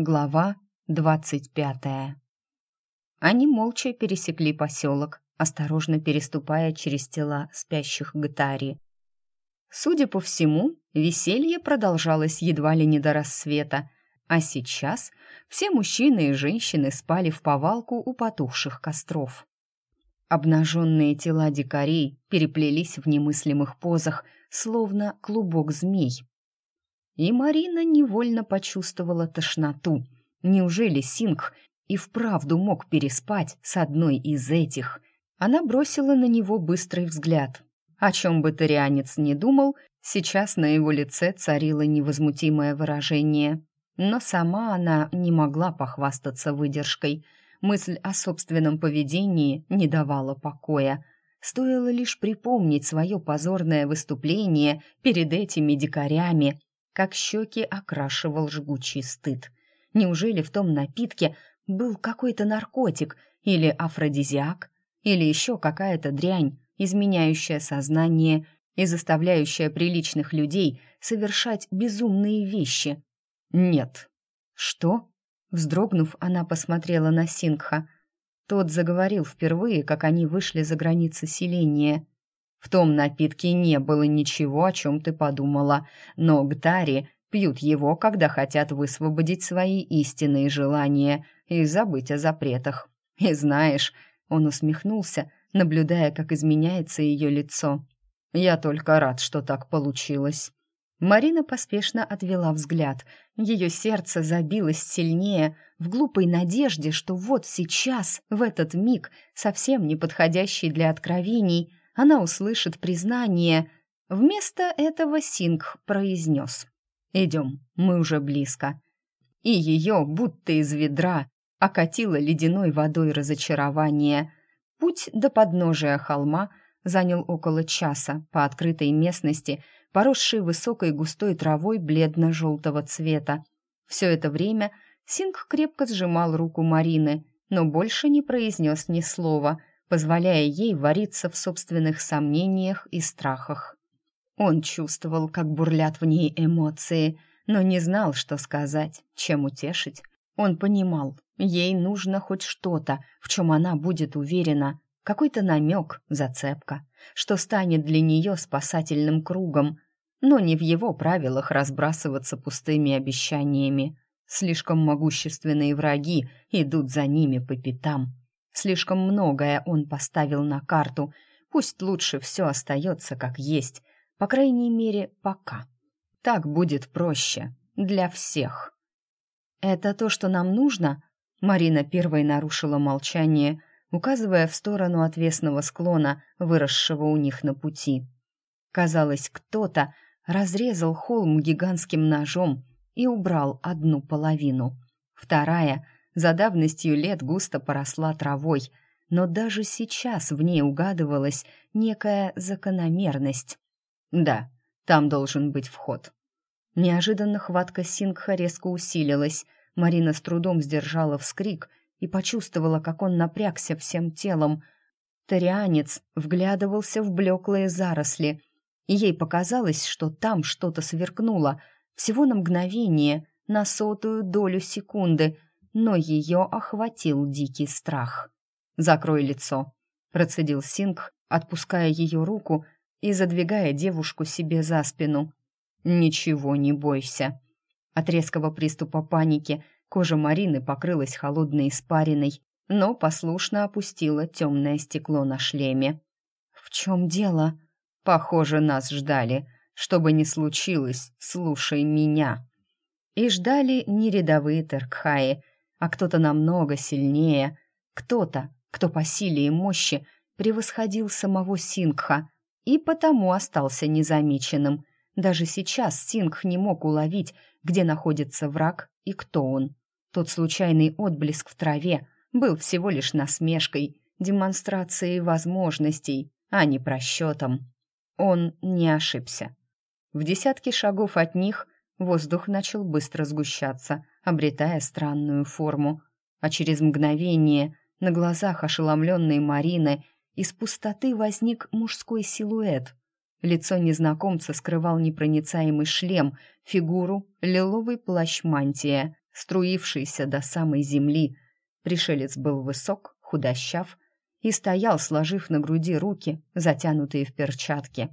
Глава двадцать пятая. Они молча пересекли поселок, осторожно переступая через тела спящих Гатари. Судя по всему, веселье продолжалось едва ли не до рассвета, а сейчас все мужчины и женщины спали в повалку у потухших костров. Обнаженные тела дикарей переплелись в немыслимых позах, словно клубок змей. И Марина невольно почувствовала тошноту. Неужели Сингх и вправду мог переспать с одной из этих? Она бросила на него быстрый взгляд. О чем бы тарианец не думал, сейчас на его лице царило невозмутимое выражение. Но сама она не могла похвастаться выдержкой. Мысль о собственном поведении не давала покоя. Стоило лишь припомнить свое позорное выступление перед этими дикарями, как щеки окрашивал жгучий стыд. Неужели в том напитке был какой-то наркотик или афродизиак, или еще какая-то дрянь, изменяющая сознание и заставляющая приличных людей совершать безумные вещи? Нет. Что? Вздрогнув, она посмотрела на Сингха. Тот заговорил впервые, как они вышли за границы селения. В том напитке не было ничего, о чем ты подумала, но гтари пьют его, когда хотят высвободить свои истинные желания и забыть о запретах. И знаешь, он усмехнулся, наблюдая, как изменяется ее лицо. Я только рад, что так получилось. Марина поспешно отвела взгляд. Ее сердце забилось сильнее в глупой надежде, что вот сейчас, в этот миг, совсем не подходящий для откровений, она услышит признание. Вместо этого Сингх произнес. «Идем, мы уже близко». И ее, будто из ведра, окатило ледяной водой разочарование. Путь до подножия холма занял около часа по открытой местности – поросший высокой густой травой бледно-желтого цвета. Все это время Синг крепко сжимал руку Марины, но больше не произнес ни слова, позволяя ей вариться в собственных сомнениях и страхах. Он чувствовал, как бурлят в ней эмоции, но не знал, что сказать, чем утешить. Он понимал, ей нужно хоть что-то, в чем она будет уверена, какой-то намек, зацепка, что станет для нее спасательным кругом, но не в его правилах разбрасываться пустыми обещаниями. Слишком могущественные враги идут за ними по пятам. Слишком многое он поставил на карту. Пусть лучше все остается как есть, по крайней мере, пока. Так будет проще для всех. «Это то, что нам нужно?» Марина первой нарушила молчание, указывая в сторону отвесного склона, выросшего у них на пути. Казалось, кто-то разрезал холм гигантским ножом и убрал одну половину. Вторая за давностью лет густо поросла травой, но даже сейчас в ней угадывалась некая закономерность. Да, там должен быть вход. Неожиданно хватка Сингха резко усилилась. Марина с трудом сдержала вскрик и почувствовала, как он напрягся всем телом. Тарианец вглядывался в блеклые заросли, ей показалось, что там что-то сверкнуло, всего на мгновение, на сотую долю секунды, но ее охватил дикий страх. «Закрой лицо», — процедил Синг, отпуская ее руку и задвигая девушку себе за спину. «Ничего не бойся». От резкого приступа паники Кожа Марины покрылась холодной испариной, но послушно опустила темное стекло на шлеме. «В чем дело?» «Похоже, нас ждали. Что бы ни случилось, слушай меня». И ждали не рядовые Теркхаи, а кто-то намного сильнее, кто-то, кто по силе и мощи превосходил самого Сингха и потому остался незамеченным. Даже сейчас Сингх не мог уловить, где находится враг и кто он. Тот случайный отблеск в траве был всего лишь насмешкой, демонстрацией возможностей, а не просчетом. Он не ошибся. В десятке шагов от них воздух начал быстро сгущаться, обретая странную форму, а через мгновение на глазах ошеломленной Марины из пустоты возник мужской силуэт. Лицо незнакомца скрывал непроницаемый шлем, фигуру — лиловый плащ-мантия, струившийся до самой земли. Пришелец был высок, худощав и стоял, сложив на груди руки, затянутые в перчатки.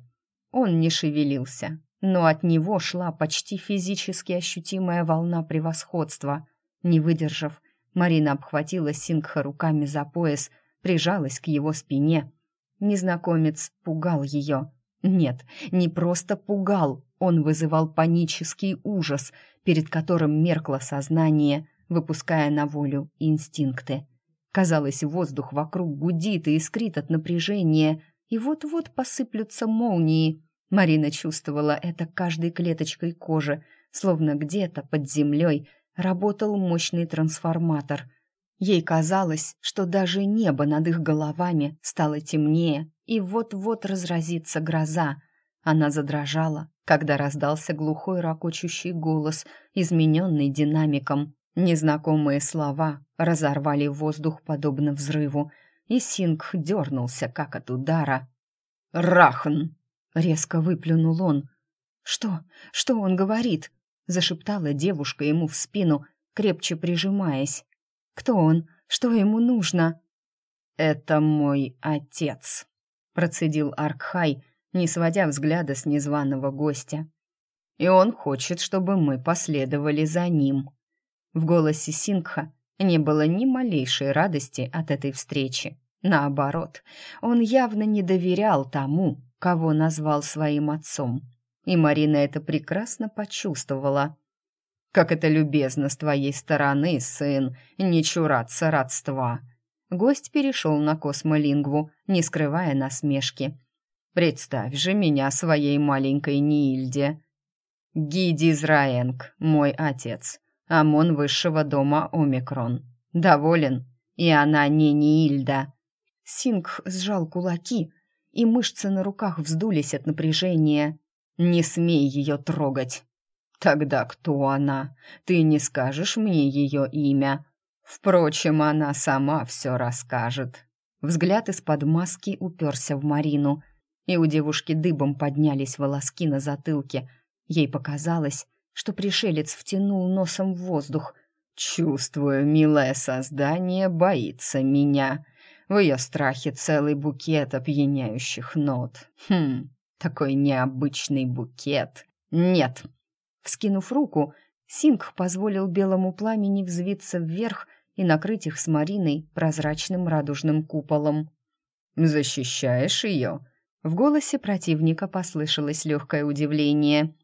Он не шевелился, но от него шла почти физически ощутимая волна превосходства. Не выдержав, Марина обхватила Сингха руками за пояс, прижалась к его спине. Незнакомец пугал ее. Нет, не просто пугал, он вызывал панический ужас, перед которым меркло сознание, выпуская на волю инстинкты. Казалось, воздух вокруг гудит и искрит от напряжения, и вот-вот посыплются молнии. Марина чувствовала это каждой клеточкой кожи, словно где-то под землей работал мощный трансформатор. Ей казалось, что даже небо над их головами стало темнее, и вот-вот разразится гроза. Она задрожала, когда раздался глухой ракочущий голос, измененный динамиком. Незнакомые слова разорвали воздух подобно взрыву, и Синг дернулся, как от удара. «Рахн!» — резко выплюнул он. «Что? Что он говорит?» — зашептала девушка ему в спину, крепче прижимаясь. «Кто он? Что ему нужно?» «Это мой отец», — процедил Аркхай, не сводя взгляда с незваного гостя. «И он хочет, чтобы мы последовали за ним». В голосе Сингха не было ни малейшей радости от этой встречи. Наоборот, он явно не доверял тому, кого назвал своим отцом. И Марина это прекрасно почувствовала. «Как это любезно с твоей стороны, сын, не чураться родства!» Гость перешел на космолингву, не скрывая насмешки. «Представь же меня своей маленькой Нильде!» «Гиди Зраенг, мой отец, Амон высшего дома Омикрон. Доволен? И она не Нильда. Сингх сжал кулаки, и мышцы на руках вздулись от напряжения. «Не смей ее трогать!» «Тогда кто она? Ты не скажешь мне ее имя?» «Впрочем, она сама все расскажет». Взгляд из-под маски уперся в Марину, и у девушки дыбом поднялись волоски на затылке. Ей показалось, что пришелец втянул носом в воздух. «Чувствую, милое создание боится меня. В ее страхе целый букет опьяняющих нот. Хм, такой необычный букет. Нет!» Вскинув руку, Синг позволил белому пламени взвиться вверх и накрыть их с Мариной прозрачным радужным куполом. «Защищаешь ее?» В голосе противника послышалось легкое удивление.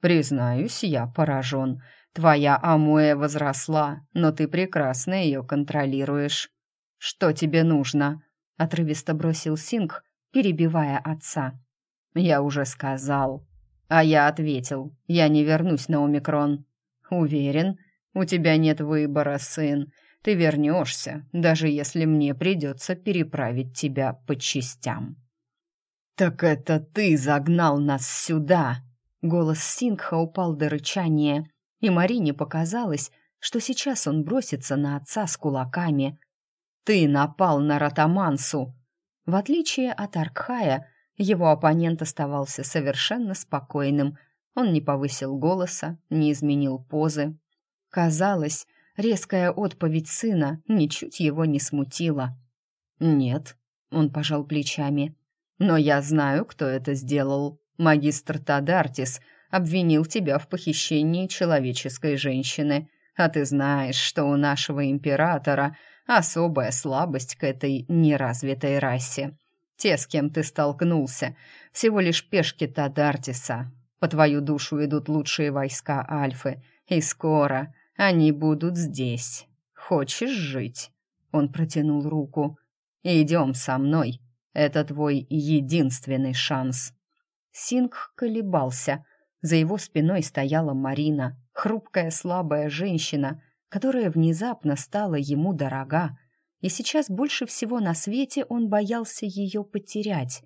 «Признаюсь, я поражен. Твоя Амуэ возросла, но ты прекрасно ее контролируешь. Что тебе нужно?» — отрывисто бросил Синг, перебивая отца. «Я уже сказал». А я ответил, я не вернусь на Омикрон. «Уверен, у тебя нет выбора, сын. Ты вернешься, даже если мне придется переправить тебя по частям». «Так это ты загнал нас сюда!» Голос Сингха упал до рычания, и Марине показалось, что сейчас он бросится на отца с кулаками. «Ты напал на Ратамансу!» В отличие от Аркхая, его оппонент оставался совершенно спокойным. Он не повысил голоса, не изменил позы. Казалось, резкая отповедь сына ничуть его не смутила. «Нет», — он пожал плечами, — «но я знаю, кто это сделал. Магистр Тадартис обвинил тебя в похищении человеческой женщины, а ты знаешь, что у нашего императора особая слабость к этой неразвитой расе. Те, с кем ты столкнулся, всего лишь пешки Тадартиса. По твою душу идут лучшие войска Альфы, и скоро они будут здесь. Хочешь жить?» Он протянул руку. «Идем со мной. Это твой единственный шанс». Синг колебался. За его спиной стояла Марина, хрупкая слабая женщина, которая внезапно стала ему дорога. И сейчас больше всего на свете он боялся ее потерять.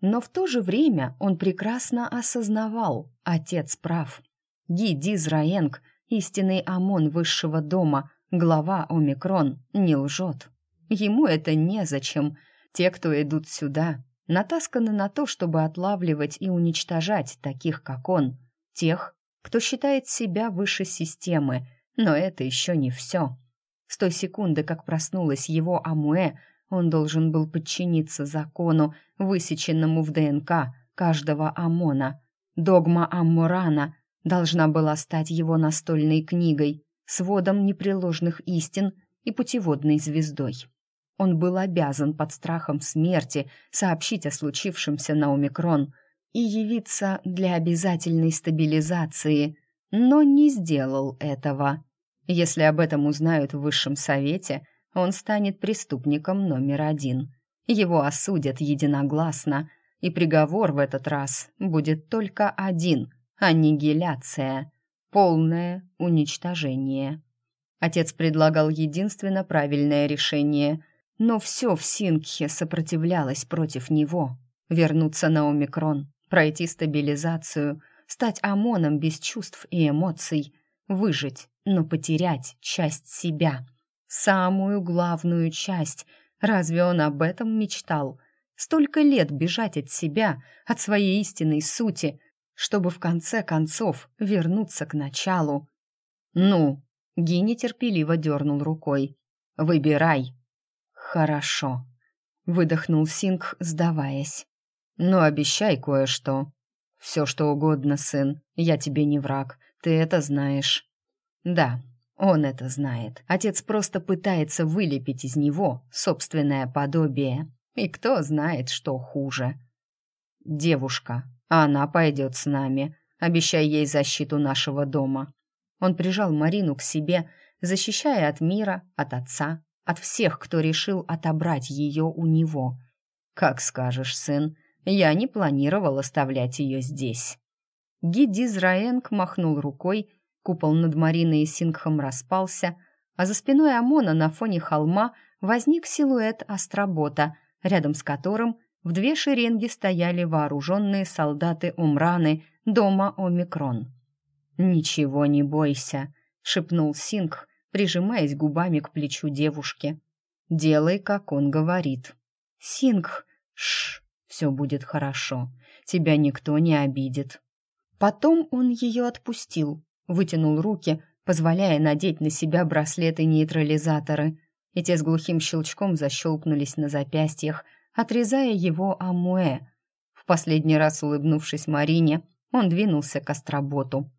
Но в то же время он прекрасно осознавал, отец прав. Ги Дизраенг, истинный ОМОН высшего дома, глава Омикрон, не лжет. Ему это незачем. Те, кто идут сюда, натасканы на то, чтобы отлавливать и уничтожать таких, как он, тех, кто считает себя выше системы, Но это еще не все. С той секунды, как проснулась его Амуэ, он должен был подчиниться закону, высеченному в ДНК каждого Амона. Догма Аммурана должна была стать его настольной книгой, сводом непреложных истин и путеводной звездой. Он был обязан под страхом смерти сообщить о случившемся на Омикрон и явиться для обязательной стабилизации, но не сделал этого. Если об этом узнают в Высшем Совете, он станет преступником номер один. Его осудят единогласно, и приговор в этот раз будет только один — аннигиляция, полное уничтожение. Отец предлагал единственно правильное решение, но все в Сингхе сопротивлялось против него. Вернуться на Омикрон, пройти стабилизацию, стать ОМОНом без чувств и эмоций, выжить, но потерять часть себя. Самую главную часть. Разве он об этом мечтал? Столько лет бежать от себя, от своей истинной сути, чтобы в конце концов вернуться к началу. «Ну?» — Ги нетерпеливо дернул рукой. «Выбирай». «Хорошо», — выдохнул Синг, сдаваясь. «Но обещай кое-что». «Все, что угодно, сын, я тебе не враг, ты это знаешь». «Да, он это знает. Отец просто пытается вылепить из него собственное подобие. И кто знает, что хуже. Девушка, она пойдет с нами. Обещай ей защиту нашего дома. Он прижал Марину к себе, защищая от мира, от отца, от всех, кто решил отобрать ее у него. Как скажешь, сын, я не планировал оставлять ее здесь. Гидизраенг махнул рукой, купол над Мариной и Сингхом распался, а за спиной Амона на фоне холма возник силуэт Астробота, рядом с которым в две шеренги стояли вооруженные солдаты Умраны дома Омикрон. «Ничего не бойся», — шепнул Сингх, прижимаясь губами к плечу девушки. «Делай, как он говорит». «Сингх, шш, все будет хорошо, тебя никто не обидит». Потом он ее отпустил, вытянул руки, позволяя надеть на себя браслеты-нейтрализаторы — и те с глухим щелчком защелкнулись на запястьях, отрезая его амуэ. В последний раз улыбнувшись Марине, он двинулся к остроботу.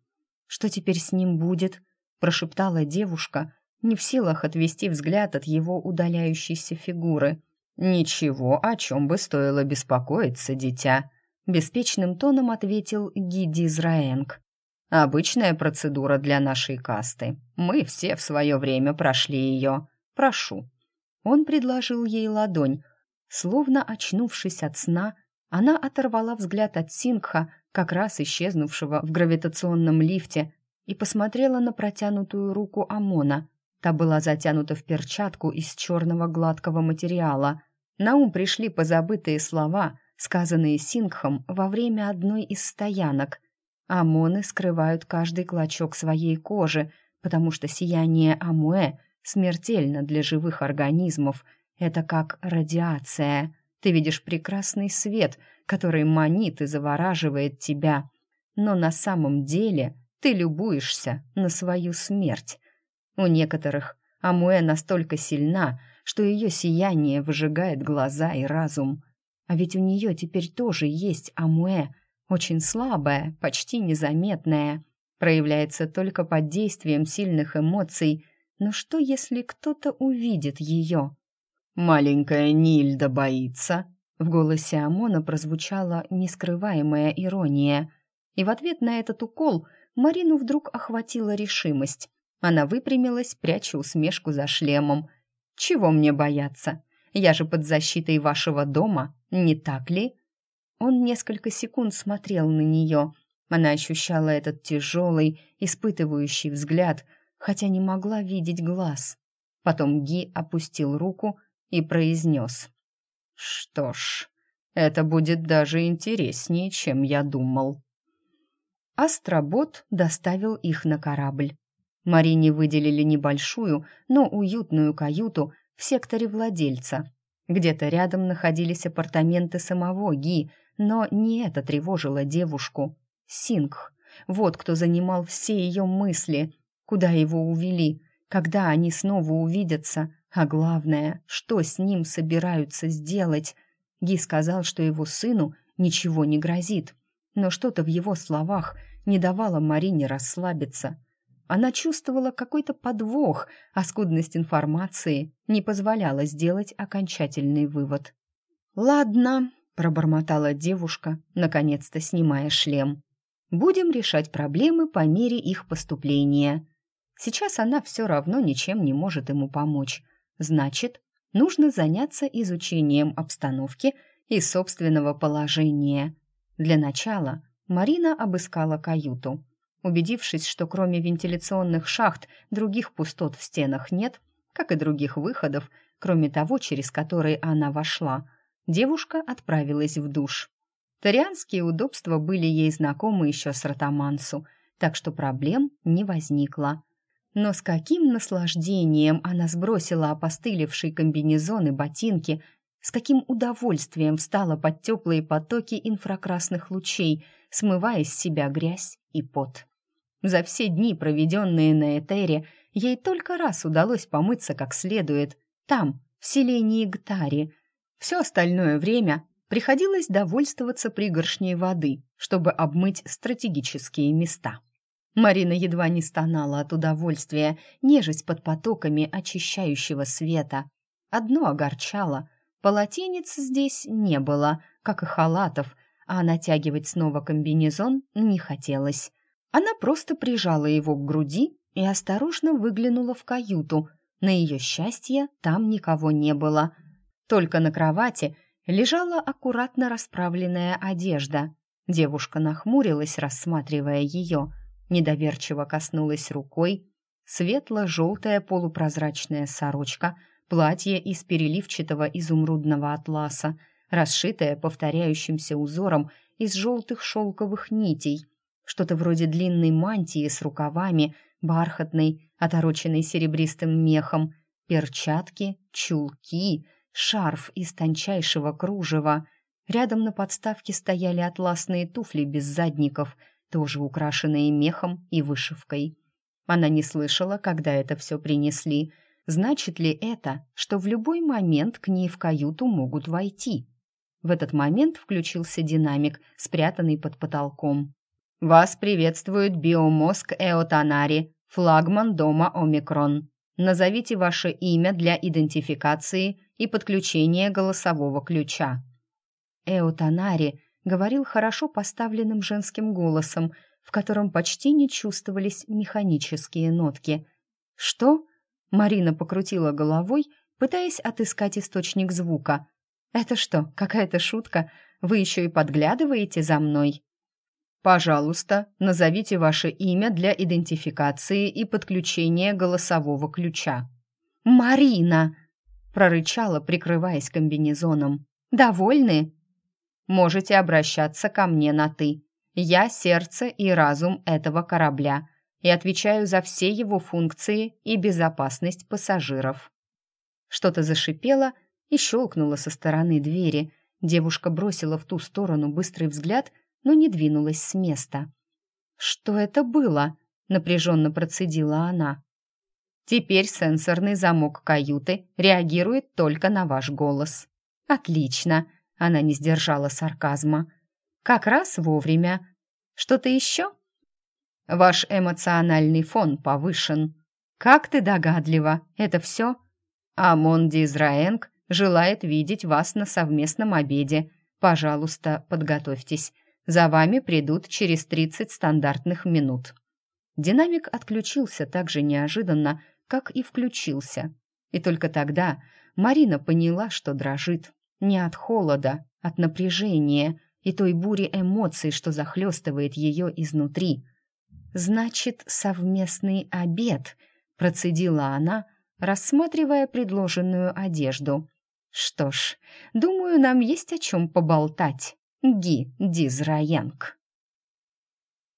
«Что теперь с ним будет?» — прошептала девушка, не в силах отвести взгляд от его удаляющейся фигуры. «Ничего, о чем бы стоило беспокоиться, дитя», — беспечным тоном ответил Гиди Зраенг. «Обычная процедура для нашей касты. Мы все в свое время прошли ее. Прошу». Он предложил ей ладонь. Словно очнувшись от сна, она оторвала взгляд от Сингха, как раз исчезнувшего в гравитационном лифте, и посмотрела на протянутую руку Амона. Та была затянута в перчатку из черного гладкого материала. На ум пришли позабытые слова, сказанные Сингхом во время одной из стоянок. Амоны скрывают каждый клочок своей кожи, потому что сияние Амуэ смертельно для живых организмов. Это как радиация. Ты видишь прекрасный свет, который манит и завораживает тебя. Но на самом деле ты любуешься на свою смерть. У некоторых Амуэ настолько сильна, что ее сияние выжигает глаза и разум. А ведь у нее теперь тоже есть Амуэ, очень слабая, почти незаметная, проявляется только под действием сильных эмоций – но что, если кто-то увидит ее? «Маленькая Нильда боится?» В голосе Амона прозвучала нескрываемая ирония. И в ответ на этот укол Марину вдруг охватила решимость. Она выпрямилась, пряча усмешку за шлемом. «Чего мне бояться? Я же под защитой вашего дома, не так ли?» Он несколько секунд смотрел на нее. Она ощущала этот тяжелый, испытывающий взгляд — хотя не могла видеть глаз. Потом Ги опустил руку и произнес. «Что ж, это будет даже интереснее, чем я думал». Астробот доставил их на корабль. Марине выделили небольшую, но уютную каюту в секторе владельца. Где-то рядом находились апартаменты самого Ги, но не это тревожило девушку. Сингх. Вот кто занимал все ее мысли. куда его увели, когда они снова увидятся, а главное, что с ним собираются сделать. Ги сказал, что его сыну ничего не грозит, но что-то в его словах не давало Марине расслабиться. Она чувствовала какой-то подвох, а скудность информации не позволяла сделать окончательный вывод. «Ладно», — пробормотала девушка, наконец-то снимая шлем. «Будем решать проблемы по мере их поступления. Сейчас она все равно ничем не может ему помочь. Значит, нужно заняться изучением обстановки и собственного положения. Для начала Марина обыскала каюту. Убедившись, что кроме вентиляционных шахт других пустот в стенах нет, как и других выходов, кроме того, через который она вошла, девушка отправилась в душ. Тарианские удобства были ей знакомы еще с Ротамансу, так что проблем не возникло. Но с каким наслаждением она сбросила опостылевший комбинезон и ботинки, с каким удовольствием встала под теплые потоки инфракрасных лучей, смывая с себя грязь и пот. За все дни, проведенные на Этере, ей только раз удалось помыться как следует, там, в селении Гтари. Все остальное время приходилось довольствоваться пригоршней воды, чтобы обмыть стратегические места. Марина едва не стонала от удовольствия, нежесть под потоками очищающего света. Одно огорчало — полотенец здесь не было, как и халатов, а натягивать снова комбинезон не хотелось. Она просто прижала его к груди и осторожно выглянула в каюту. На ее счастье там никого не было. Только на кровати лежала аккуратно расправленная одежда. Девушка нахмурилась, рассматривая ее, недоверчиво коснулась рукой. Светло-желтая полупрозрачная сорочка, платье из переливчатого изумрудного атласа, расшитое повторяющимся узором из желтых шелковых нитей — что-то вроде длинной мантии с рукавами, бархатной, отороченной серебристым мехом, перчатки, чулки, шарф из тончайшего кружева. Рядом на подставке стояли атласные туфли без задников, тоже украшенные мехом и вышивкой. Она не слышала, когда это все принесли. Значит ли это, что в любой момент к ней в каюту могут войти? В этот момент включился динамик, спрятанный под потолком. Вас приветствует биомозг Эотанари, флагман дома Омикрон. Назовите ваше имя для идентификации и подключения голосового ключа. Эотанари говорил хорошо поставленным женским голосом, в котором почти не чувствовались механические нотки. «Что?» — Марина покрутила головой, пытаясь отыскать источник звука. «Это что, какая-то шутка? Вы еще и подглядываете за мной?» Пожалуйста, назовите ваше имя для идентификации и подключения голосового ключа. Марина, прорычала, прикрываясь комбинезоном. Довольны? Можете обращаться ко мне на ты. Я сердце и разум этого корабля и отвечаю за все его функции и безопасность пассажиров. Что-то зашипело и щелкнуло со стороны двери. Девушка бросила в ту сторону быстрый взгляд но не двинулась с места. «Что это было?» — напряженно процедила она. «Теперь сенсорный замок каюты реагирует только на ваш голос». «Отлично!» — она не сдержала сарказма. «Как раз вовремя. Что-то еще?» «Ваш эмоциональный фон повышен». «Как ты догадлива! Это все?» «Амон Дизраэнг желает видеть вас на совместном обеде. Пожалуйста, подготовьтесь. За вами придут через 30 стандартных минут». Динамик отключился так же неожиданно, как и включился. И только тогда Марина поняла, что дрожит. Не от холода, от напряжения и той бури эмоций, что захлестывает ее изнутри. «Значит, совместный обед», — процедила она, рассматривая предложенную одежду. «Что ж, думаю, нам есть о чем поболтать». Ги Дизраянг.